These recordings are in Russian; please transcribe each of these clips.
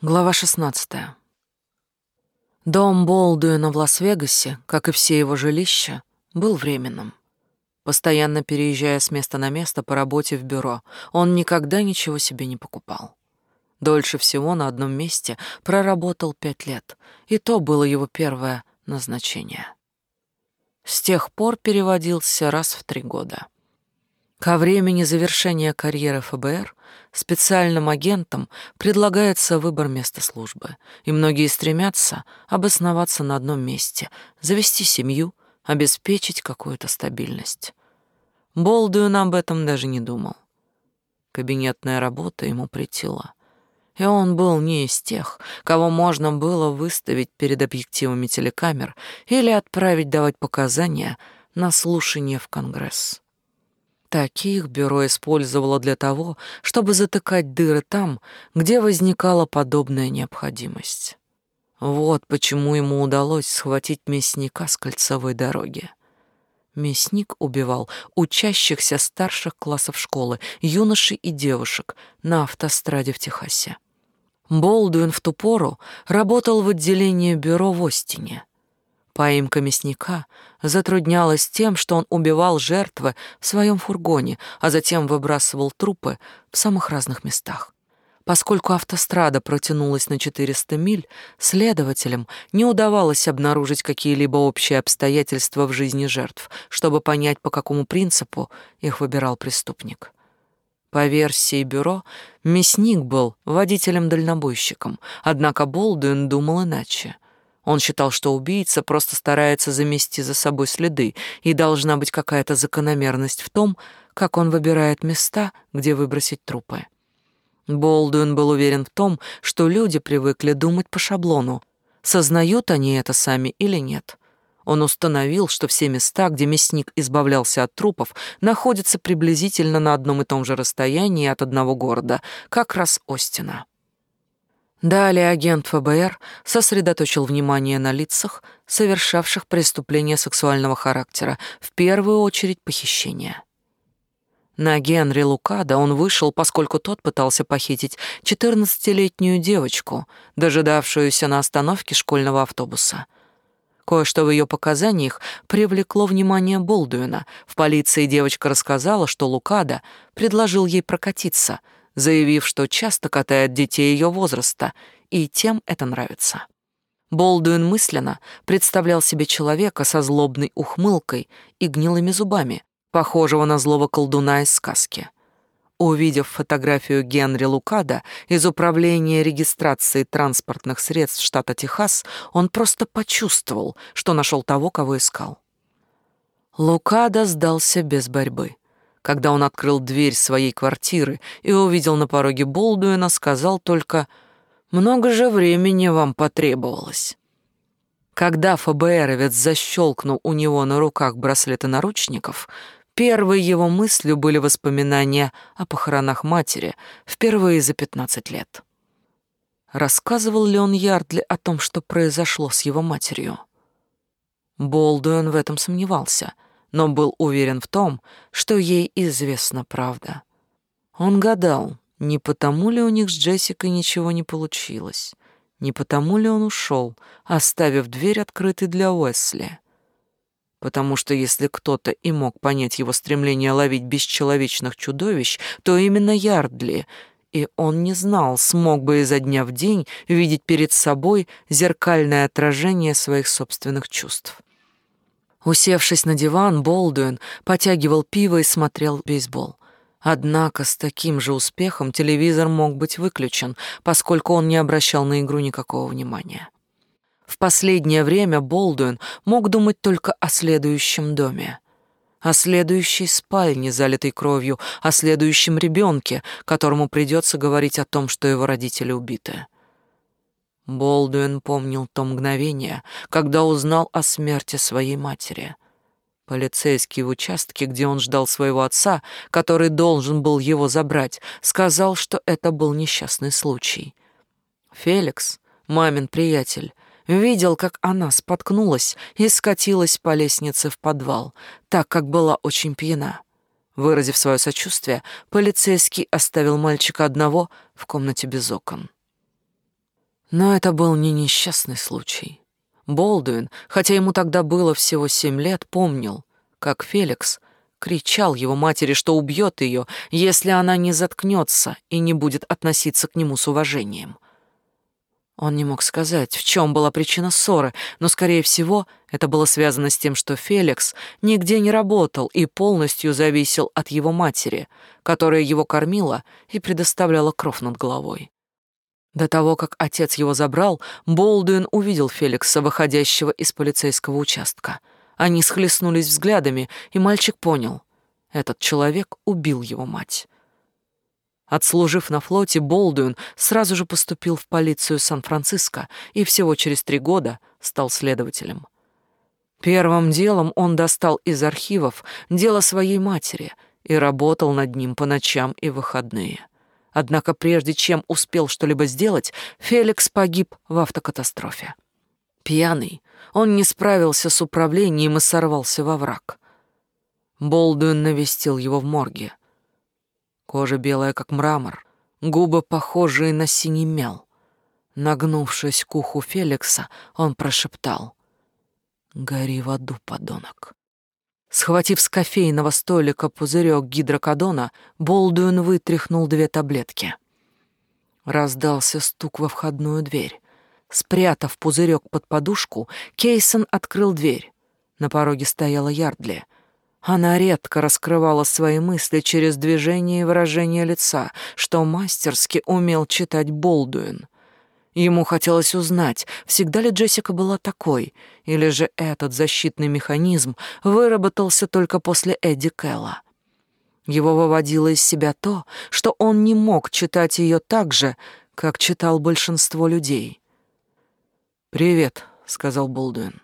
Глава 16. Дом Болдуина в Лас-Вегасе, как и все его жилища, был временным. Постоянно переезжая с места на место по работе в бюро, он никогда ничего себе не покупал. Дольше всего на одном месте проработал пять лет, и то было его первое назначение. С тех пор переводился раз в три года. Ко времени завершения карьеры ФБР специальным агентам предлагается выбор места службы, и многие стремятся обосноваться на одном месте, завести семью, обеспечить какую-то стабильность. Болдуин об этом даже не думал. Кабинетная работа ему претила. И он был не из тех, кого можно было выставить перед объективами телекамер или отправить давать показания на слушание в Конгресс. Таких бюро использовало для того, чтобы затыкать дыры там, где возникала подобная необходимость. Вот почему ему удалось схватить мясника с кольцевой дороги. Мясник убивал учащихся старших классов школы, юношей и девушек на автостраде в Техасе. Болдуин в ту пору работал в отделении бюро в Остине. Поимка мясника затруднялась тем, что он убивал жертвы в своем фургоне, а затем выбрасывал трупы в самых разных местах. Поскольку автострада протянулась на 400 миль, следователям не удавалось обнаружить какие-либо общие обстоятельства в жизни жертв, чтобы понять, по какому принципу их выбирал преступник. По версии бюро, мясник был водителем-дальнобойщиком, однако Болдуин думал иначе — он считал, что убийца просто старается замести за собой следы, и должна быть какая-то закономерность в том, как он выбирает места, где выбросить трупы. Болдуин был уверен в том, что люди привыкли думать по шаблону, сознают они это сами или нет. Он установил, что все места, где мясник избавлялся от трупов, находятся приблизительно на одном и том же расстоянии от одного города, как раз Остина. Далее агент ФБР сосредоточил внимание на лицах, совершавших преступления сексуального характера, в первую очередь похищение. На Генри Лукада он вышел, поскольку тот пытался похитить 14-летнюю девочку, дожидавшуюся на остановке школьного автобуса. Кое-что в ее показаниях привлекло внимание Болдуина. В полиции девочка рассказала, что Лукада предложил ей прокатиться — заявив, что часто катает детей ее возраста, и тем это нравится. Болдуин мысленно представлял себе человека со злобной ухмылкой и гнилыми зубами, похожего на злого колдуна из сказки. Увидев фотографию Генри Лукада из Управления регистрации транспортных средств штата Техас, он просто почувствовал, что нашел того, кого искал. Лукада сдался без борьбы. Когда он открыл дверь своей квартиры и увидел на пороге Болдуина, сказал только «Много же времени вам потребовалось». Когда ФБРовец защелкнул у него на руках браслеты наручников, первой его мыслью были воспоминания о похоронах матери впервые за 15 лет. Рассказывал ли он Ярдли о том, что произошло с его матерью? Болдуин в этом сомневался — но был уверен в том, что ей известна правда. Он гадал, не потому ли у них с Джессикой ничего не получилось, не потому ли он ушел, оставив дверь открытой для Уэсли. Потому что если кто-то и мог понять его стремление ловить бесчеловечных чудовищ, то именно Ярдли, и он не знал, смог бы изо дня в день видеть перед собой зеркальное отражение своих собственных чувств. Усевшись на диван, Болдуин потягивал пиво и смотрел бейсбол. Однако с таким же успехом телевизор мог быть выключен, поскольку он не обращал на игру никакого внимания. В последнее время Болдуин мог думать только о следующем доме, о следующей спальне, залитой кровью, о следующем ребенке, которому придется говорить о том, что его родители убиты. Болдуин помнил то мгновение, когда узнал о смерти своей матери. Полицейский в участке, где он ждал своего отца, который должен был его забрать, сказал, что это был несчастный случай. Феликс, мамин приятель, видел, как она споткнулась и скатилась по лестнице в подвал, так как была очень пьяна. Выразив свое сочувствие, полицейский оставил мальчика одного в комнате без окон. Но это был не несчастный случай. Болдуин, хотя ему тогда было всего семь лет, помнил, как Феликс кричал его матери, что убьет ее, если она не заткнется и не будет относиться к нему с уважением. Он не мог сказать, в чем была причина ссоры, но, скорее всего, это было связано с тем, что Феликс нигде не работал и полностью зависел от его матери, которая его кормила и предоставляла кров над головой. До того, как отец его забрал, Болдуин увидел Феликса, выходящего из полицейского участка. Они схлестнулись взглядами, и мальчик понял — этот человек убил его мать. Отслужив на флоте, Болдуин сразу же поступил в полицию Сан-Франциско и всего через три года стал следователем. Первым делом он достал из архивов дело своей матери и работал над ним по ночам и выходные. Однако прежде чем успел что-либо сделать, Феликс погиб в автокатастрофе. Пьяный, он не справился с управлением и сорвался во враг. Болдуин навестил его в морге. Кожа белая, как мрамор, губы похожие на синий мел. Нагнувшись к уху Феликса, он прошептал «Гори в аду, подонок». Схватив с кофейного столика пузырек гидрокодона, Болдуин вытряхнул две таблетки. Раздался стук во входную дверь. Спрятав пузырек под подушку, Кейсон открыл дверь. На пороге стояла Ярдли — она редко раскрывала свои мысли через движение и выражение лица, что мастерски умел читать Болдуин. Ему хотелось узнать, всегда ли Джессика была такой, или же этот защитный механизм выработался только после Эдди Кэлла. Его выводило из себя то, что он не мог читать ее так же, как читал большинство людей. «Привет», — сказал Болдуин.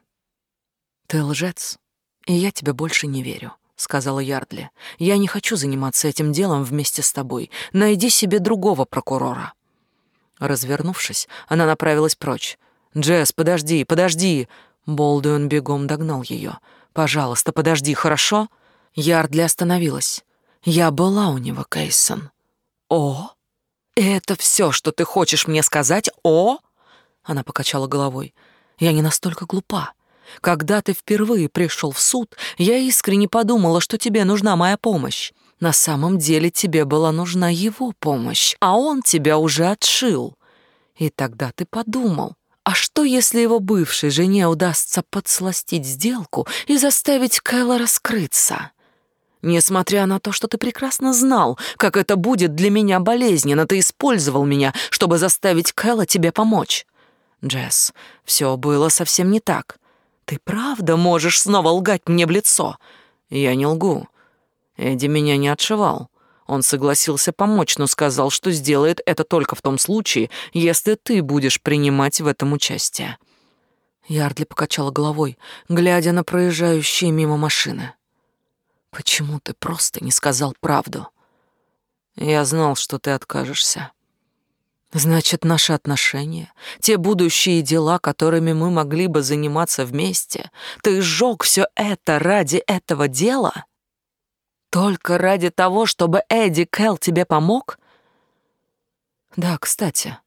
«Ты лжец», «И я тебе больше не верю», — сказала Ярдли. «Я не хочу заниматься этим делом вместе с тобой. Найди себе другого прокурора». Развернувшись, она направилась прочь. «Джесс, подожди, подожди!» Болдуин бегом догнал ее. «Пожалуйста, подожди, хорошо?» Ярдли остановилась. «Я была у него, Кейсон». «О? Это все, что ты хочешь мне сказать? О?» Она покачала головой. «Я не настолько глупа. Когда ты впервые пришел в суд, я искренне подумала, что тебе нужна моя помощь. На самом деле тебе была нужна его помощь, а он тебя уже отшил. И тогда ты подумал, а что, если его бывшей жене удастся подсластить сделку и заставить Кайла раскрыться? Несмотря на то, что ты прекрасно знал, как это будет для меня болезненно, ты использовал меня, чтобы заставить Кайла тебе помочь. Джесс, все было совсем не так. Ты правда можешь снова лгать мне в лицо? Я не лгу. Эдди меня не отшивал. Он согласился помочь, но сказал, что сделает это только в том случае, если ты будешь принимать в этом участие. Ярдли покачала головой, глядя на проезжающие мимо машины. Почему ты просто не сказал правду? Я знал, что ты откажешься. Значит, наши отношения, те будущие дела, которыми мы могли бы заниматься вместе, ты сжег все это ради этого дела? Только ради того, чтобы Эдди Кэл тебе помог? Да, кстати,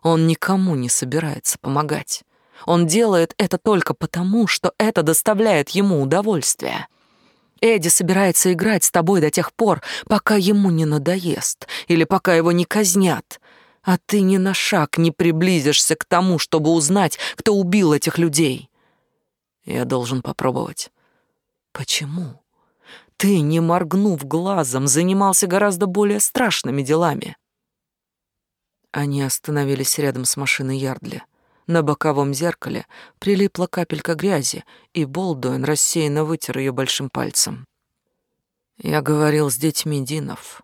он никому не собирается помогать. Он делает это только потому, что это доставляет ему удовольствие. Эдди собирается играть с тобой до тех пор, пока ему не надоест или пока его не казнят — а ты ни на шаг не приблизишься к тому, чтобы узнать, кто убил этих людей. Я должен попробовать. Почему? Ты, не моргнув глазом, занимался гораздо более страшными делами. Они остановились рядом с машиной Ярдли. На боковом зеркале прилипла капелька грязи, и Болдуин рассеянно вытер ее большим пальцем. Я говорил с детьми Динов.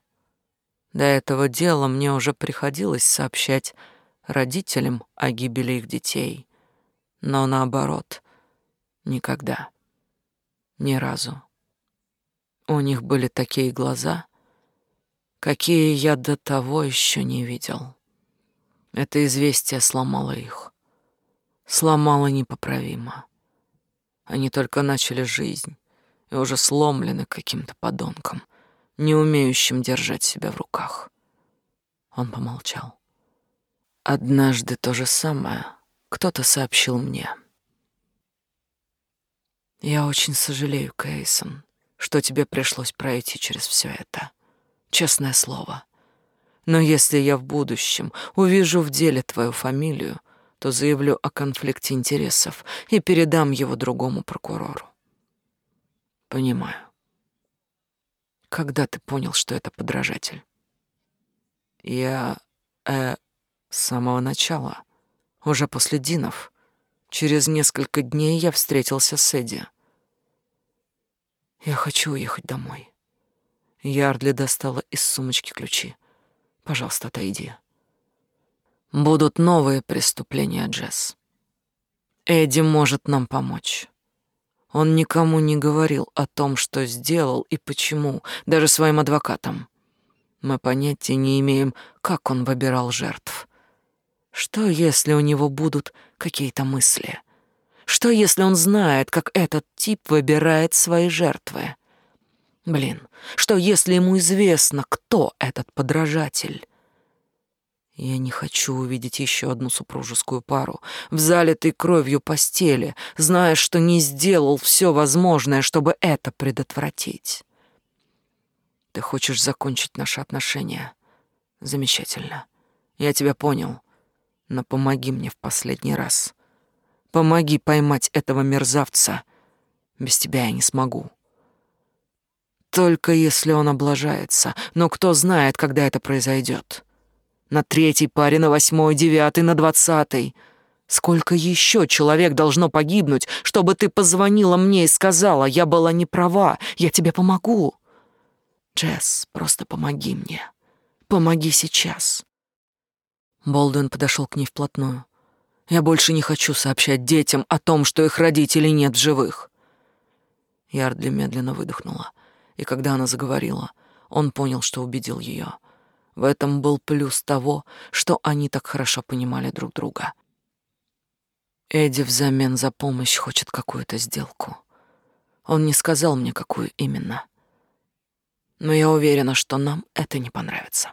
До этого дела мне уже приходилось сообщать родителям о гибели их детей. Но наоборот, никогда. Ни разу. У них были такие глаза, какие я до того еще не видел. Это известие сломало их. Сломало непоправимо. Они только начали жизнь и уже сломлены каким-то подонком не умеющим держать себя в руках. Он помолчал. Однажды то же самое кто-то сообщил мне. Я очень сожалею, Кейсон, что тебе пришлось пройти через все это. Честное слово. Но если я в будущем увижу в деле твою фамилию, то заявлю о конфликте интересов и передам его другому прокурору. Понимаю. Когда ты понял, что это подражатель? Я... э... с самого начала. Уже после Динов. Через несколько дней я встретился с Эдди. Я хочу уехать домой. Ярдли достала из сумочки ключи. Пожалуйста, отойди. Будут новые преступления, Джесс. Эдди может нам помочь. Он никому не говорил о том, что сделал и почему, даже своим адвокатам. Мы понятия не имеем, как он выбирал жертв. Что, если у него будут какие-то мысли? Что, если он знает, как этот тип выбирает свои жертвы? Блин, что, если ему известно, кто этот подражатель? Я не хочу увидеть еще одну супружескую пару в залитой кровью постели, зная, что не сделал все возможное, чтобы это предотвратить. Ты хочешь закончить наши отношения? Замечательно. Я тебя понял. Но помоги мне в последний раз. Помоги поймать этого мерзавца. Без тебя я не смогу. Только если он облажается. Но кто знает, когда это произойдет на третьей паре, на восьмой, девятой, на двадцатой. Сколько еще человек должно погибнуть, чтобы ты позвонила мне и сказала, я была не права, я тебе помогу? Джесс, просто помоги мне. Помоги сейчас. Болдуин подошел к ней вплотную. Я больше не хочу сообщать детям о том, что их родителей нет в живых. Ярдли медленно выдохнула, и когда она заговорила, он понял, что убедил ее. В этом был плюс того, что они так хорошо понимали друг друга. Эдди взамен за помощь хочет какую-то сделку. Он не сказал мне, какую именно. Но я уверена, что нам это не понравится.